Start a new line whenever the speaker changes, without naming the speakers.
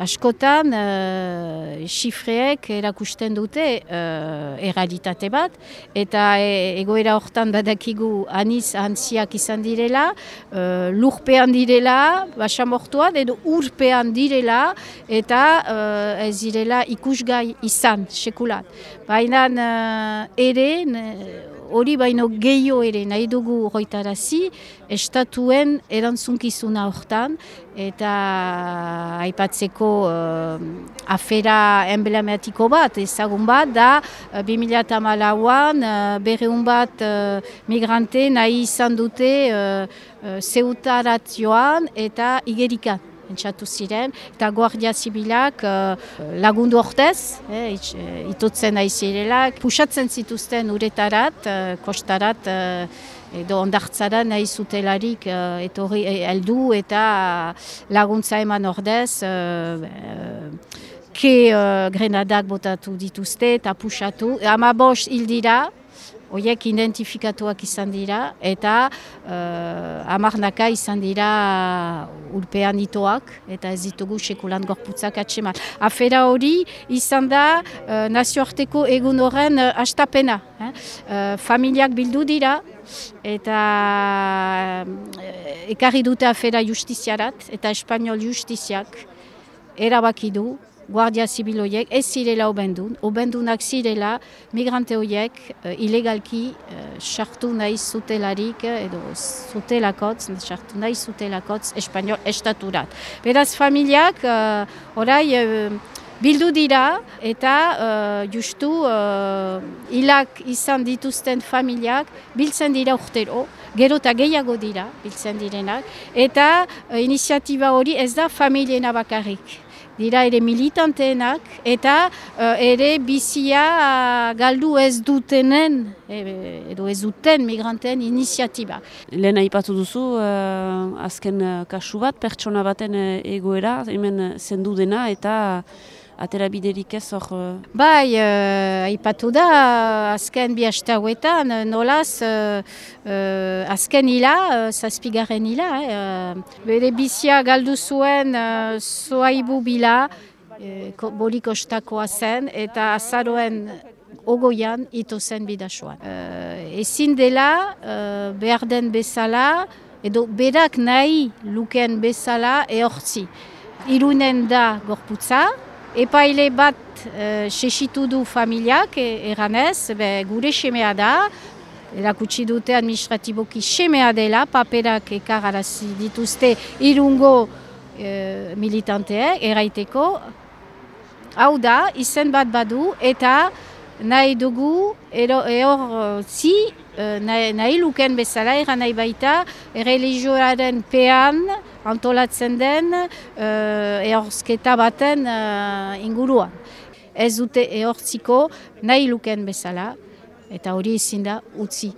askotan uh, xifreek erakusten dute uh, errealitate bat, eta e, egoera hortan badakigu aniz antziak izan direla, uh, lurpean direla, basamortuan, edo urpean direla, eta uh, ez direla ikusgai izan, sekulat. Baina uh, ere, hori baino gehiago ere nahi dugu hoitarazi, estatuen erantzunkizuna hortan, eta aipatzeko uh, afera emblematiko bat, ezagun bat, da uh, 2008an uh, berreun bat uh, migrante nahi izan dute uh, uh, zeutaratioan eta igerikan entxatu ziren, eta Guardia Zibilak uh, lagundu ortez, eh, eh itotzen aizirelak, pusatzen zituzten uretarat, uh, kostarat, uh, edo ondartzara nahi zutelarik uh, etorri heldu eta laguntza eman ordez, uh, ke uh, grenadak botatu dituzte eta pusatu, ama bost hildira, Oiek identifikatuak izan dira eta uh, amarnaka izan dira urpean itoak eta ez ditugu sekulan gorputzak atseman. Afera hori izan da uh, nazioarteko egun horren uh, astapena. Eh? Uh, familiak bildu dira eta ekarri dute afera justiziarat eta espanol justiziak erabaki du Guardia Zibil horiek ez zirela obendun, obendunak zirela migrante horiek uh, ilegalki uh, sartu nahi zutelarik, edo zutelakotz, sartu nahi zutelakotz espanol estaturat. Beraz familiak uh, orai uh, bildu dira eta uh, justu uh, hilak izan dituzten familiak biltzen dira urtero, gero eta gehiago dira biltzen direnak, eta uh, iniziatiba hori ez da familiena bakarrik dira ere militanteenak eta uh, ere bizia galdu ez dutenen e, edo ez duten migranteen iniziatiba.
Lehen aipatu duzu, uh, azken kasu bat, pertsona baten egoera, hemen zendu dena eta atera biderik ez hor?
Uh... Bai, uh, aipatu da, azken bi haste hauetan, uh, nolaz, uh, uh, azken hila, uh, zazpigarren hila, uh, bere bizia galdu zuen uh, zoaibu bila, uh, bolikostakoa zen, eta azaroen ogoian ito zen bidasoan. Uh, ezin dela, uh, behar den bezala, edo berak nahi luken bezala ehortzi. Irunen da gorputza, Epaile bat uh, sesitu du familiak e, eranez, be, gure semea da, erakutsi dute administratiboki semea dela, paperak ekararazi dituzte irungo uh, militanteek, eraiteko. Hau da, izen bat badu eta nahi dugu, ehor zi, uh, nahi, nahi luken bezala, eran nahi baita, religioaren pean, antolatzen den uh, ehorzketa baten uh, inguruan. Ez dute ehortziko nahi luken bezala, eta hori ezin da utzi.